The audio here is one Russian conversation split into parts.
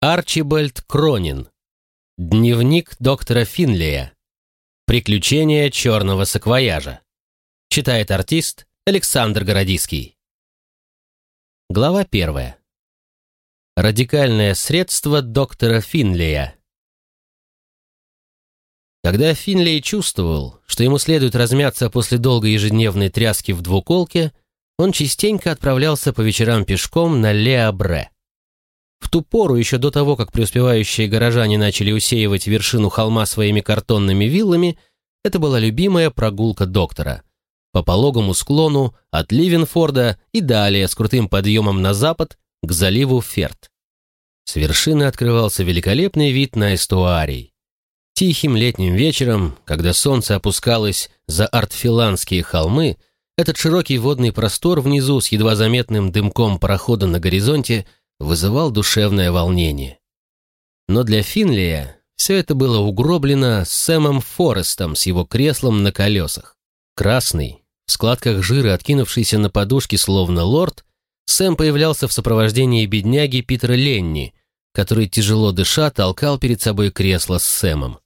Арчибальд Кронин. Дневник доктора Финлея. Приключения черного саквояжа. Читает артист Александр Городиский. Глава первая. Радикальное средство доктора Финлея. Когда Финлей чувствовал, что ему следует размяться после долгой ежедневной тряски в двуколке, он частенько отправлялся по вечерам пешком на Леабре. В ту пору, еще до того, как преуспевающие горожане начали усеивать вершину холма своими картонными виллами, это была любимая прогулка доктора. По пологому склону от Ливенфорда и далее с крутым подъемом на запад к заливу Ферт. С вершины открывался великолепный вид на эстуарий. Тихим летним вечером, когда солнце опускалось за артфиланские холмы, этот широкий водный простор внизу с едва заметным дымком парохода на горизонте вызывал душевное волнение. Но для Финлия все это было угроблено Сэмом Форестом с его креслом на колесах. Красный, в складках жира, откинувшийся на подушке словно лорд, Сэм появлялся в сопровождении бедняги Питера Ленни, который, тяжело дыша, толкал перед собой кресло с Сэмом.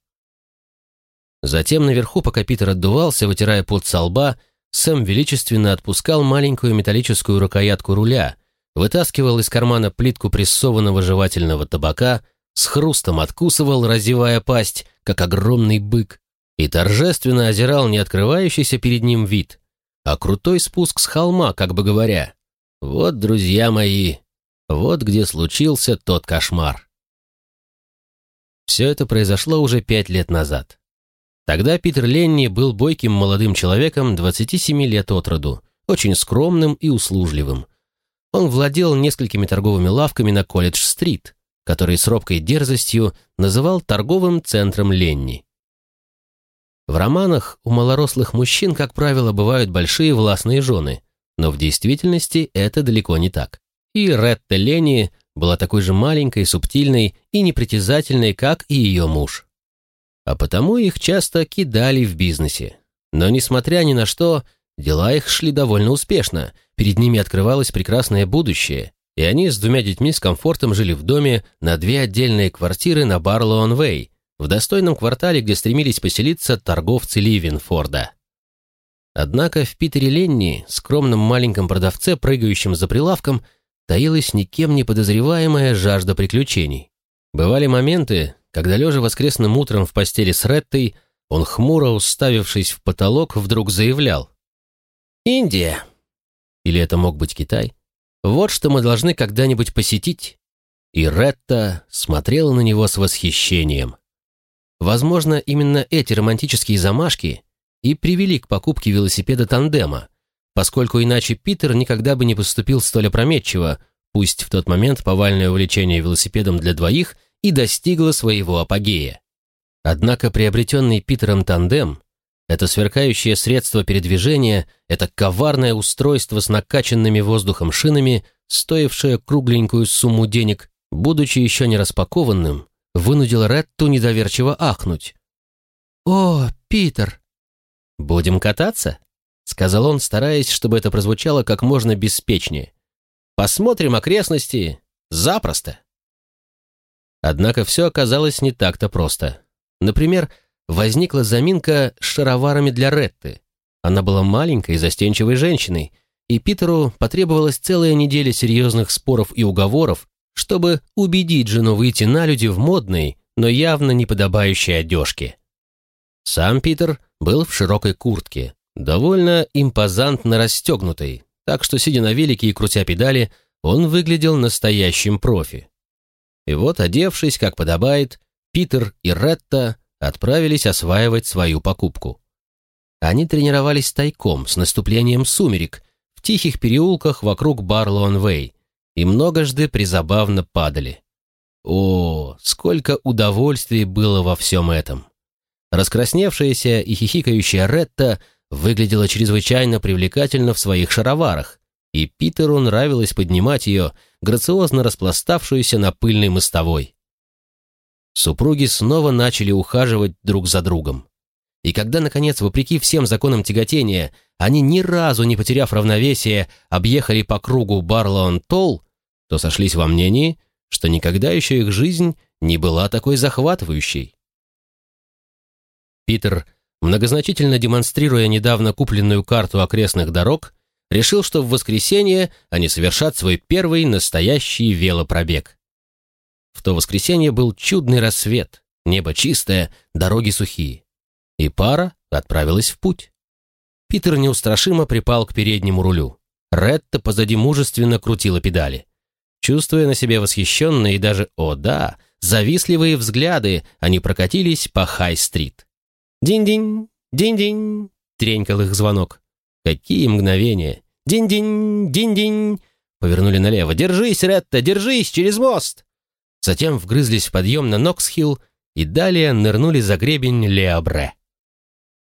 Затем наверху, пока Питер отдувался, вытирая пот со лба, Сэм величественно отпускал маленькую металлическую рукоятку руля, вытаскивал из кармана плитку прессованного жевательного табака, с хрустом откусывал, разевая пасть, как огромный бык, и торжественно озирал не открывающийся перед ним вид, а крутой спуск с холма, как бы говоря, «Вот, друзья мои, вот где случился тот кошмар». Все это произошло уже пять лет назад. Тогда Питер Ленни был бойким молодым человеком 27 лет от роду, очень скромным и услужливым. Он владел несколькими торговыми лавками на Колледж-стрит, который с робкой дерзостью называл торговым центром Ленни. В романах у малорослых мужчин, как правило, бывают большие властные жены, но в действительности это далеко не так. И Ретта Ленни была такой же маленькой, субтильной и непритязательной, как и ее муж а потому их часто кидали в бизнесе. Но, несмотря ни на что, дела их шли довольно успешно, перед ними открывалось прекрасное будущее, и они с двумя детьми с комфортом жили в доме на две отдельные квартиры на Барлоун-Вэй, в достойном квартале, где стремились поселиться торговцы Ливенфорда. Однако в Питере Ленни, скромном маленьком продавце, прыгающем за прилавком, таилась никем не подозреваемая жажда приключений. Бывали моменты, когда, лежа воскресным утром в постели с Реттой, он, хмуро уставившись в потолок, вдруг заявлял. «Индия!» Или это мог быть Китай? «Вот что мы должны когда-нибудь посетить!» И Ретта смотрела на него с восхищением. Возможно, именно эти романтические замашки и привели к покупке велосипеда тандема, поскольку иначе Питер никогда бы не поступил столь опрометчиво, пусть в тот момент повальное увлечение велосипедом для двоих – и достигла своего апогея. Однако приобретенный Питером тандем, это сверкающее средство передвижения, это коварное устройство с накачанными воздухом шинами, стоившее кругленькую сумму денег, будучи еще не распакованным, вынудило Ретту недоверчиво ахнуть. «О, Питер!» «Будем кататься?» — сказал он, стараясь, чтобы это прозвучало как можно беспечнее. «Посмотрим окрестности. Запросто!» Однако все оказалось не так-то просто. Например, возникла заминка с шароварами для Ретты. Она была маленькой и застенчивой женщиной, и Питеру потребовалась целая неделя серьезных споров и уговоров, чтобы убедить жену выйти на люди в модной, но явно неподобающей одежке. Сам Питер был в широкой куртке, довольно импозантно расстегнутой, так что, сидя на велике и крутя педали, он выглядел настоящим профи. И вот, одевшись, как подобает, Питер и Ретта отправились осваивать свою покупку. Они тренировались тайком с наступлением сумерек в тихих переулках вокруг Барлоун-Вэй и многожды призабавно падали. О, сколько удовольствий было во всем этом! Раскрасневшаяся и хихикающая Ретта выглядела чрезвычайно привлекательно в своих шароварах, и Питеру нравилось поднимать ее, грациозно распластавшуюся на пыльной мостовой. Супруги снова начали ухаживать друг за другом. И когда, наконец, вопреки всем законам тяготения, они ни разу не потеряв равновесие, объехали по кругу Барлоун-Толл, то сошлись во мнении, что никогда еще их жизнь не была такой захватывающей. Питер, многозначительно демонстрируя недавно купленную карту окрестных дорог, решил, что в воскресенье они совершат свой первый настоящий велопробег. В то воскресенье был чудный рассвет, небо чистое, дороги сухие. И пара отправилась в путь. Питер неустрашимо припал к переднему рулю. Ретта позади мужественно крутила педали. Чувствуя на себе восхищенные и даже, о да, завистливые взгляды, они прокатились по Хай-стрит. «Динь-динь, динь-динь», — тренькал их звонок. Какие мгновения! Динь-динь, динь-динь! Повернули налево. «Держись, Ретта, держись, через мост!» Затем вгрызлись в подъем на Ноксхилл и далее нырнули за гребень Леобре.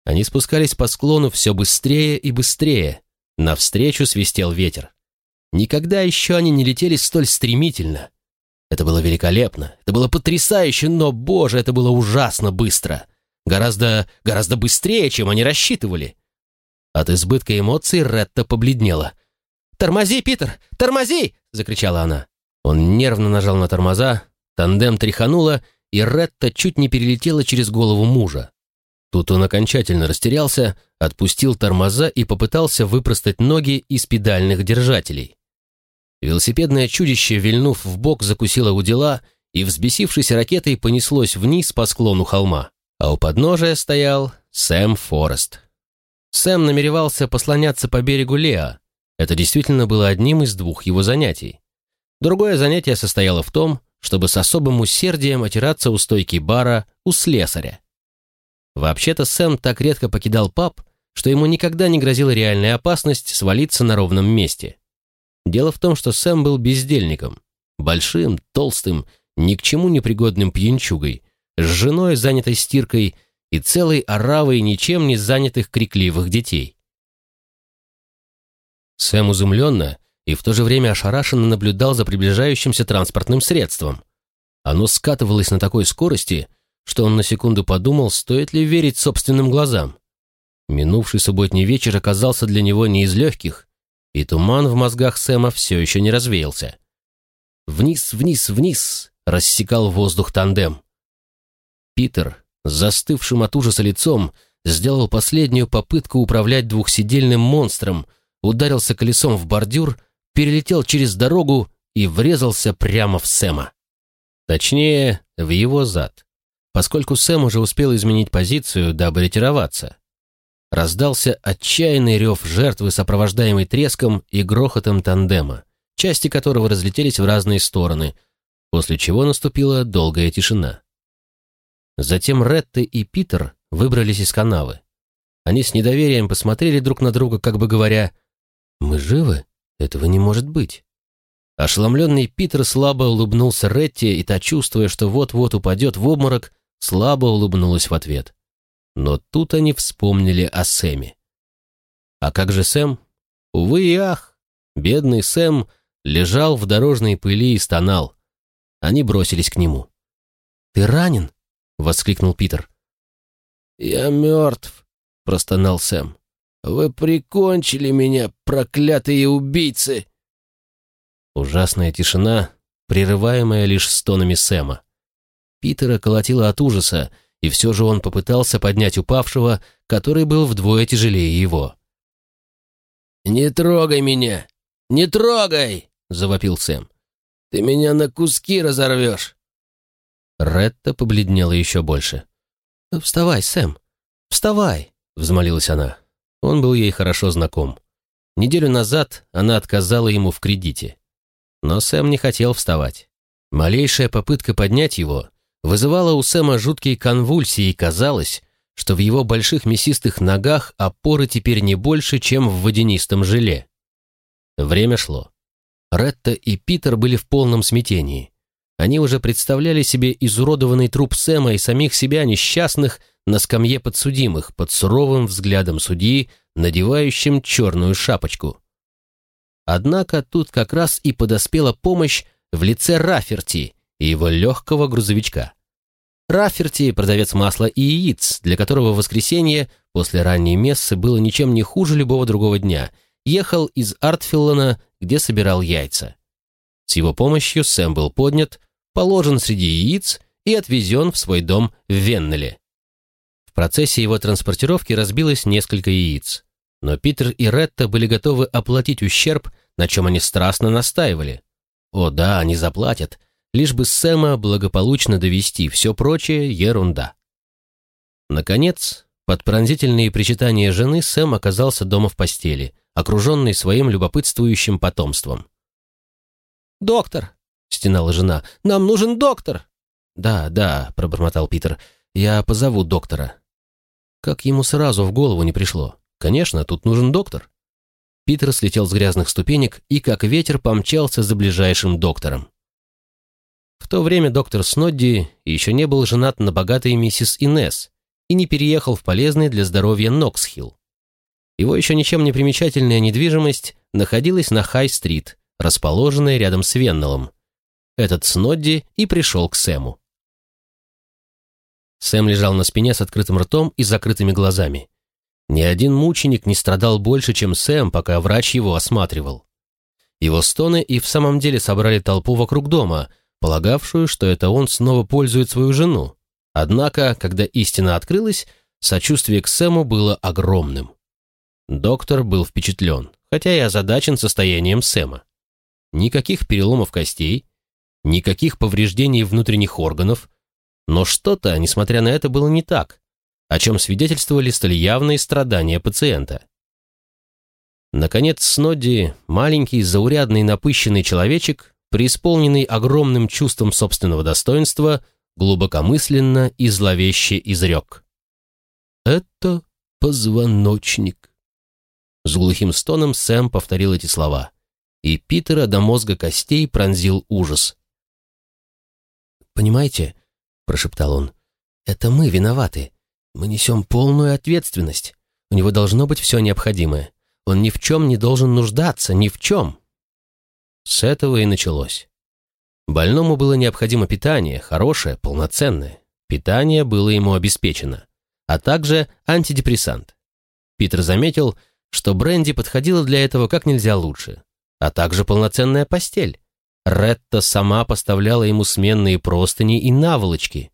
Они спускались по склону все быстрее и быстрее. Навстречу свистел ветер. Никогда еще они не летели столь стремительно. Это было великолепно, это было потрясающе, но, боже, это было ужасно быстро. Гораздо, гораздо быстрее, чем они рассчитывали. От избытка эмоций Ретта побледнела. «Тормози, Питер! Тормози!» — закричала она. Он нервно нажал на тормоза, тандем тряхануло, и Ретта чуть не перелетела через голову мужа. Тут он окончательно растерялся, отпустил тормоза и попытался выпростать ноги из педальных держателей. Велосипедное чудище, вильнув в бок, закусило у дела и, взбесившись ракетой, понеслось вниз по склону холма. А у подножия стоял Сэм Форест. Сэм намеревался послоняться по берегу Леа. Это действительно было одним из двух его занятий. Другое занятие состояло в том, чтобы с особым усердием отираться у стойки бара у слесаря. Вообще-то Сэм так редко покидал паб, что ему никогда не грозила реальная опасность свалиться на ровном месте. Дело в том, что Сэм был бездельником, большим, толстым, ни к чему непригодным пьянчугой, с женой, занятой стиркой, и целой оравой ничем не занятых крикливых детей. Сэм изумленно и в то же время ошарашенно наблюдал за приближающимся транспортным средством. Оно скатывалось на такой скорости, что он на секунду подумал, стоит ли верить собственным глазам. Минувший субботний вечер оказался для него не из легких, и туман в мозгах Сэма все еще не развеялся. Вниз, вниз, вниз рассекал воздух тандем. Питер, застывшим от ужаса лицом, сделал последнюю попытку управлять двухсидельным монстром, ударился колесом в бордюр, перелетел через дорогу и врезался прямо в Сэма. Точнее, в его зад, поскольку Сэм уже успел изменить позицию, дабы ретироваться. Раздался отчаянный рев жертвы, сопровождаемый треском и грохотом тандема, части которого разлетелись в разные стороны, после чего наступила долгая тишина. Затем Ретта и Питер выбрались из канавы. Они с недоверием посмотрели друг на друга, как бы говоря, «Мы живы? Этого не может быть». Ошеломленный Питер слабо улыбнулся Ретте, и та, чувствуя, что вот-вот упадет в обморок, слабо улыбнулась в ответ. Но тут они вспомнили о Сэме. А как же Сэм? Увы и ах! Бедный Сэм лежал в дорожной пыли и стонал. Они бросились к нему. «Ты ранен?» воскликнул Питер. «Я мертв», — простонал Сэм. «Вы прикончили меня, проклятые убийцы!» Ужасная тишина, прерываемая лишь стонами Сэма. Питера колотило от ужаса, и все же он попытался поднять упавшего, который был вдвое тяжелее его. «Не трогай меня! Не трогай!» — завопил Сэм. «Ты меня на куски разорвешь!» Ретта побледнела еще больше. «Вставай, Сэм! Вставай!» — взмолилась она. Он был ей хорошо знаком. Неделю назад она отказала ему в кредите. Но Сэм не хотел вставать. Малейшая попытка поднять его вызывала у Сэма жуткие конвульсии, и казалось, что в его больших мясистых ногах опоры теперь не больше, чем в водянистом желе. Время шло. Ретта и Питер были в полном смятении. Они уже представляли себе изуродованный труп Сэма и самих себя несчастных на скамье подсудимых под суровым взглядом судьи, надевающим черную шапочку. Однако тут как раз и подоспела помощь в лице Раферти и его легкого грузовичка. Раферти – продавец масла и яиц, для которого воскресенье после ранней мессы было ничем не хуже любого другого дня, ехал из Артфиллана, где собирал яйца. С его помощью Сэм был поднят, положен среди яиц и отвезен в свой дом в Веннеле. В процессе его транспортировки разбилось несколько яиц, но Питер и Ретта были готовы оплатить ущерб, на чем они страстно настаивали. О да, они заплатят, лишь бы Сэма благополучно довести, все прочее — ерунда. Наконец, под пронзительные причитания жены Сэм оказался дома в постели, окруженный своим любопытствующим потомством. «Доктор!» — стенала жена. «Нам нужен доктор!» «Да, да», — пробормотал Питер. «Я позову доктора». Как ему сразу в голову не пришло. Конечно, тут нужен доктор. Питер слетел с грязных ступенек и, как ветер, помчался за ближайшим доктором. В то время доктор Снодди еще не был женат на богатой миссис Инесс и не переехал в полезный для здоровья Ноксхилл. Его еще ничем не примечательная недвижимость находилась на Хай-стрит, расположенная рядом с Веннеллом. Этот Снодди и пришел к Сэму. Сэм лежал на спине с открытым ртом и закрытыми глазами. Ни один мученик не страдал больше, чем Сэм, пока врач его осматривал. Его стоны и в самом деле собрали толпу вокруг дома, полагавшую, что это он снова пользует свою жену. Однако, когда истина открылась, сочувствие к Сэму было огромным. Доктор был впечатлен, хотя и озадачен состоянием Сэма. Никаких переломов костей, никаких повреждений внутренних органов, но что-то, несмотря на это, было не так, о чем свидетельствовали столь явные страдания пациента. Наконец, Снодди, маленький, заурядный, напыщенный человечек, преисполненный огромным чувством собственного достоинства, глубокомысленно и зловеще изрек. «Это позвоночник». С глухим стоном Сэм повторил эти слова, и Питера до мозга костей пронзил ужас. «Понимаете, прошептал он. «Это мы виноваты. Мы несем полную ответственность. У него должно быть все необходимое. Он ни в чем не должен нуждаться, ни в чем». С этого и началось. Больному было необходимо питание, хорошее, полноценное. Питание было ему обеспечено, а также антидепрессант. Питер заметил, что бренди подходила для этого как нельзя лучше, а также полноценная постель. Ретта сама поставляла ему сменные простыни и наволочки.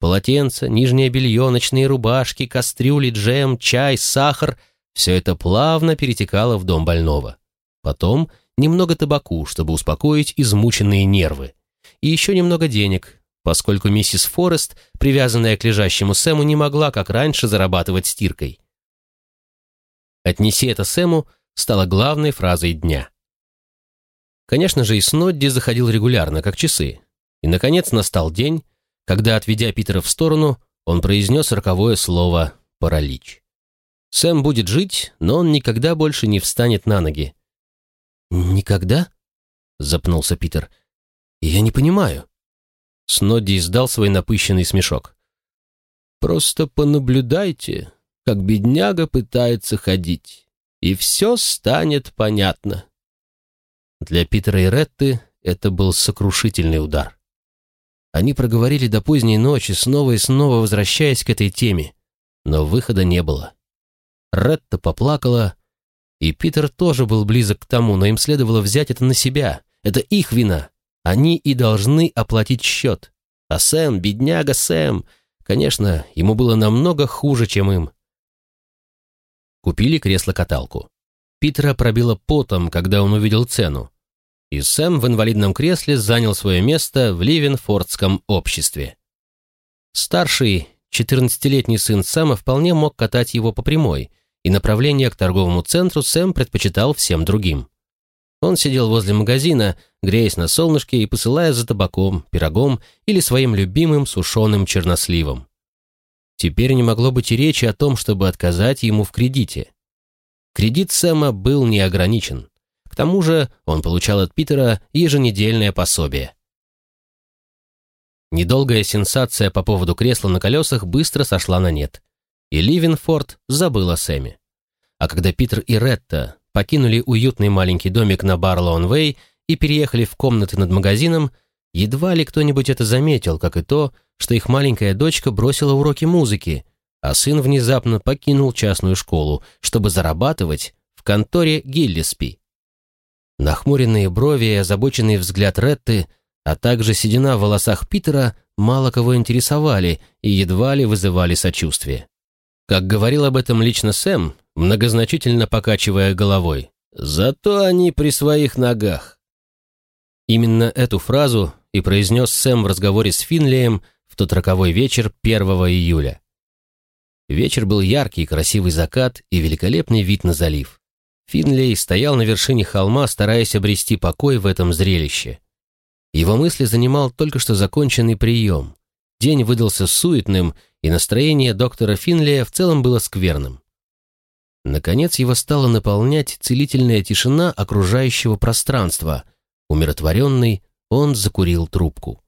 Полотенца, нижнее белье, ночные рубашки, кастрюли, джем, чай, сахар — все это плавно перетекало в дом больного. Потом немного табаку, чтобы успокоить измученные нервы. И еще немного денег, поскольку миссис Форест, привязанная к лежащему Сэму, не могла, как раньше, зарабатывать стиркой. «Отнеси это Сэму» стала главной фразой дня. Конечно же, и Снодди заходил регулярно, как часы. И, наконец, настал день, когда, отведя Питера в сторону, он произнес роковое слово «паралич». Сэм будет жить, но он никогда больше не встанет на ноги. «Никогда?» — запнулся Питер. «Я не понимаю». Снодди издал свой напыщенный смешок. «Просто понаблюдайте, как бедняга пытается ходить, и все станет понятно». Для Питера и Ретты это был сокрушительный удар. Они проговорили до поздней ночи, снова и снова возвращаясь к этой теме, но выхода не было. Ретта поплакала, и Питер тоже был близок к тому, но им следовало взять это на себя. Это их вина. Они и должны оплатить счет. А Сэм, бедняга Сэм, конечно, ему было намного хуже, чем им. Купили кресло-каталку. Питера пробило потом, когда он увидел цену. И Сэм в инвалидном кресле занял свое место в Ливенфордском обществе. Старший, 14-летний сын Сэма вполне мог катать его по прямой, и направление к торговому центру Сэм предпочитал всем другим. Он сидел возле магазина, греясь на солнышке и посылая за табаком, пирогом или своим любимым сушеным черносливом. Теперь не могло быть и речи о том, чтобы отказать ему в кредите. Кредит Сэма был неограничен. К тому же он получал от Питера еженедельное пособие. Недолгая сенсация по поводу кресла на колесах быстро сошла на нет, и Ливенфорд забыл о Сэме. А когда Питер и Ретта покинули уютный маленький домик на Барлоун-Вэй и переехали в комнаты над магазином, едва ли кто-нибудь это заметил, как и то, что их маленькая дочка бросила уроки музыки, а сын внезапно покинул частную школу, чтобы зарабатывать в конторе Гиллиспи. Нахмуренные брови и озабоченный взгляд Ретты, а также седина в волосах Питера мало кого интересовали и едва ли вызывали сочувствие. Как говорил об этом лично Сэм, многозначительно покачивая головой. «Зато они при своих ногах». Именно эту фразу и произнес Сэм в разговоре с Финлеем в тот роковой вечер 1 июля. Вечер был яркий, красивый закат и великолепный вид на залив. Финлей стоял на вершине холма, стараясь обрести покой в этом зрелище. Его мысли занимал только что законченный прием. День выдался суетным, и настроение доктора Финлея в целом было скверным. Наконец его стала наполнять целительная тишина окружающего пространства. Умиротворенный, он закурил трубку.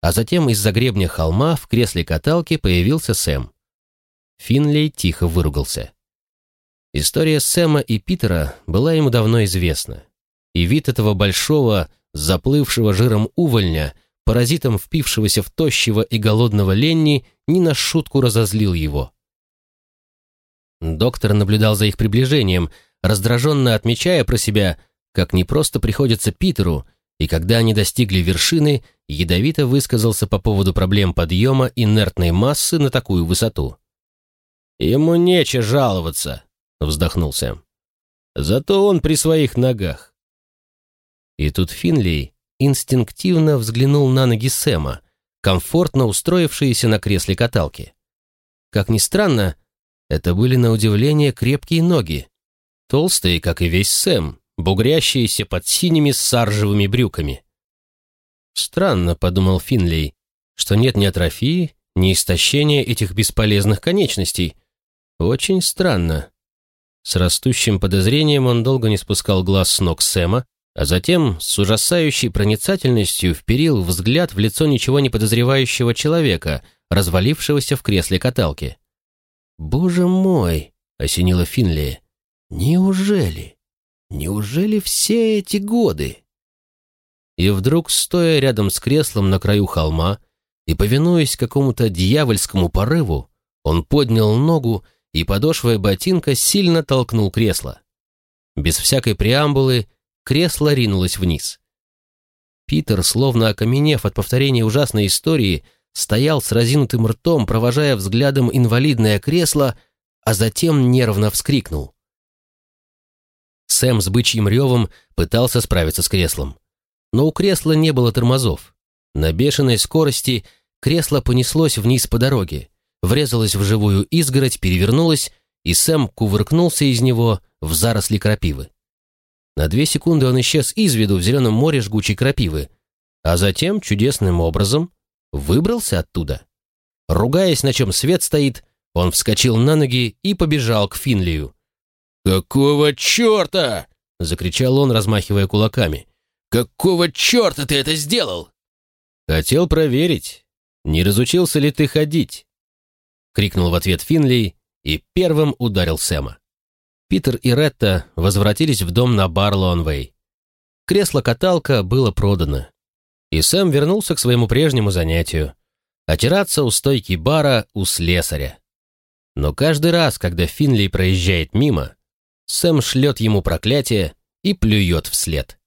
А затем из-за гребня холма в кресле каталки появился Сэм. Финлей тихо выругался. История Сэма и Питера была ему давно известна, и вид этого большого, заплывшего жиром увольня, паразитом впившегося в тощего и голодного Ленни, ни на шутку разозлил его. Доктор наблюдал за их приближением, раздраженно отмечая про себя, как непросто приходится Питеру, и когда они достигли вершины, ядовито высказался по поводу проблем подъема инертной массы на такую высоту. «Ему нече жаловаться», — вздохнул Сэм. «Зато он при своих ногах». И тут Финлей инстинктивно взглянул на ноги Сэма, комфортно устроившиеся на кресле каталки. Как ни странно, это были на удивление крепкие ноги, толстые, как и весь Сэм, бугрящиеся под синими саржевыми брюками. «Странно», — подумал Финлей, — «что нет ни атрофии, ни истощения этих бесполезных конечностей. Очень странно». С растущим подозрением он долго не спускал глаз с ног Сэма, а затем с ужасающей проницательностью вперил взгляд в лицо ничего не подозревающего человека, развалившегося в кресле каталки. «Боже мой!» — осенило Финли. «Неужели? Неужели все эти годы?» И вдруг, стоя рядом с креслом на краю холма и повинуясь какому-то дьявольскому порыву, он поднял ногу и подошвой ботинка сильно толкнул кресло. Без всякой преамбулы кресло ринулось вниз. Питер, словно окаменев от повторения ужасной истории, стоял с разинутым ртом, провожая взглядом инвалидное кресло, а затем нервно вскрикнул. Сэм с бычьим ревом пытался справиться с креслом. Но у кресла не было тормозов. На бешеной скорости кресло понеслось вниз по дороге, врезалось в живую изгородь, перевернулось, и Сэм кувыркнулся из него в заросли крапивы. На две секунды он исчез из виду в зеленом море жгучей крапивы, а затем чудесным образом выбрался оттуда. Ругаясь, на чем свет стоит, он вскочил на ноги и побежал к Финлию. «Какого черта?» — закричал он, размахивая кулаками. «Какого черта ты это сделал?» «Хотел проверить, не разучился ли ты ходить?» — крикнул в ответ Финли и первым ударил Сэма. Питер и Ретта возвратились в дом на Барлоунвей. Кресло-каталка было продано и Сэм вернулся к своему прежнему занятию — отираться у стойки бара у слесаря. Но каждый раз, когда Финли проезжает мимо, Сэм шлет ему проклятие и плюет вслед.